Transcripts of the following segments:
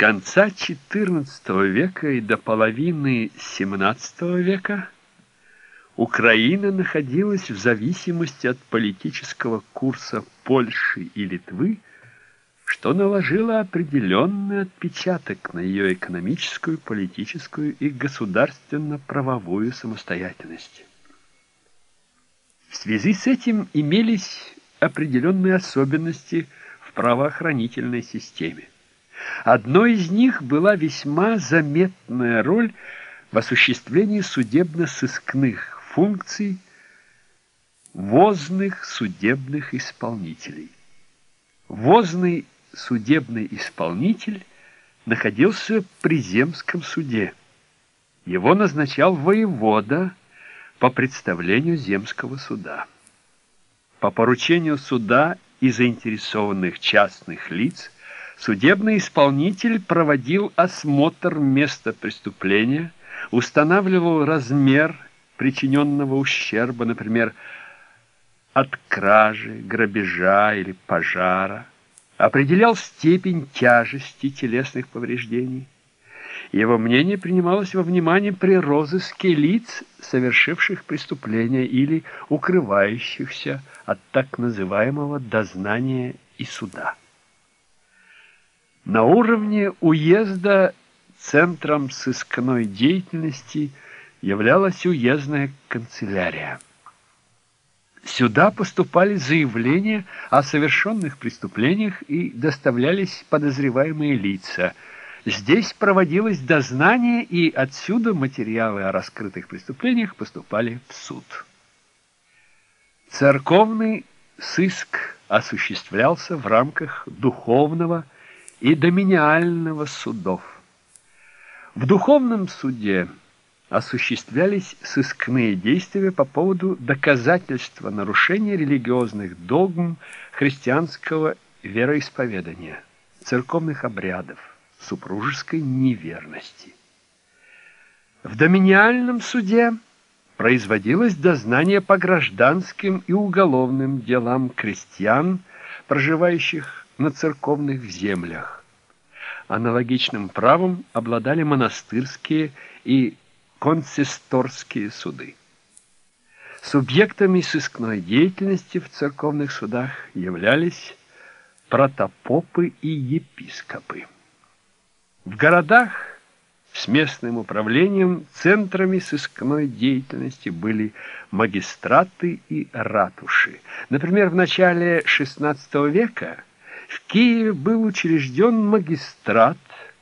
конца XIV века и до половины XVII века Украина находилась в зависимости от политического курса Польши и Литвы, что наложило определенный отпечаток на ее экономическую, политическую и государственно-правовую самостоятельность. В связи с этим имелись определенные особенности в правоохранительной системе. Одной из них была весьма заметная роль в осуществлении судебно-сыскных функций возных судебных исполнителей. Возный судебный исполнитель находился при земском суде. Его назначал воевода по представлению земского суда. По поручению суда и заинтересованных частных лиц – Судебный исполнитель проводил осмотр места преступления, устанавливал размер причиненного ущерба, например, от кражи, грабежа или пожара, определял степень тяжести телесных повреждений. Его мнение принималось во внимание при розыске лиц, совершивших преступления или укрывающихся от так называемого дознания и суда. На уровне уезда центром сыскной деятельности являлась уездная канцелярия. Сюда поступали заявления о совершенных преступлениях и доставлялись подозреваемые лица. Здесь проводилось дознание, и отсюда материалы о раскрытых преступлениях поступали в суд. Церковный сыск осуществлялся в рамках духовного и доминиального судов. В духовном суде осуществлялись сыскные действия по поводу доказательства нарушения религиозных догм христианского вероисповедания, церковных обрядов, супружеской неверности. В доминиальном суде производилось дознание по гражданским и уголовным делам крестьян, проживающих на церковных землях. Аналогичным правом обладали монастырские и консисторские суды. Субъектами сыскной деятельности в церковных судах являлись протопопы и епископы. В городах с местным управлением центрами сыскной деятельности были магистраты и ратуши. Например, в начале XVI века в Киеве был учрежден магистрат,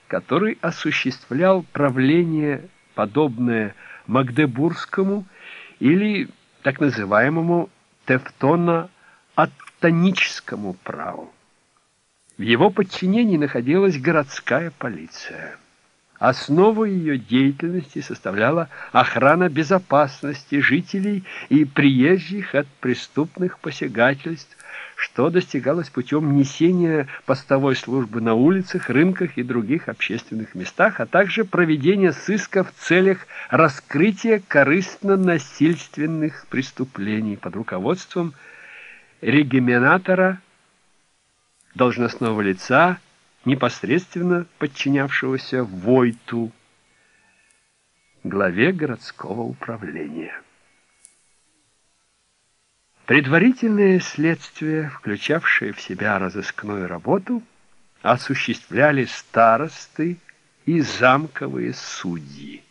который осуществлял правление, подобное Магдебургскому или так называемому тевтоно-аттоническому праву. В его подчинении находилась городская полиция. Основу ее деятельности составляла охрана безопасности жителей и приезжих от преступных посягательств что достигалось путем несения постовой службы на улицах, рынках и других общественных местах, а также проведения сыска в целях раскрытия корыстно-насильственных преступлений под руководством регименатора, должностного лица, непосредственно подчинявшегося Войту, главе городского управления. Предварительное следствие, включавшее в себя разыскную работу, осуществляли старосты и замковые судьи.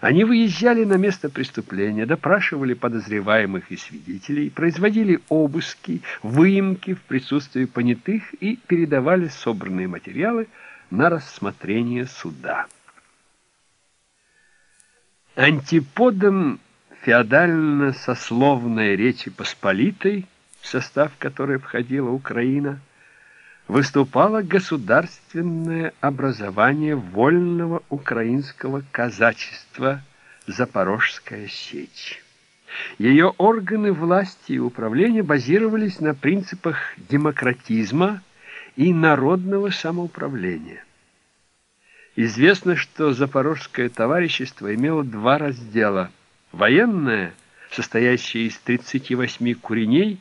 Они выезжали на место преступления, допрашивали подозреваемых и свидетелей, производили обыски, выемки в присутствии понятых и передавали собранные материалы на рассмотрение суда. Антиподом феодально-сословной Речи Посполитой, в состав которой входила Украина, выступало государственное образование вольного украинского казачества «Запорожская сечь». Ее органы власти и управления базировались на принципах демократизма и народного самоуправления. Известно, что Запорожское товарищество имело два раздела – Военная, состоящая из 38 куреней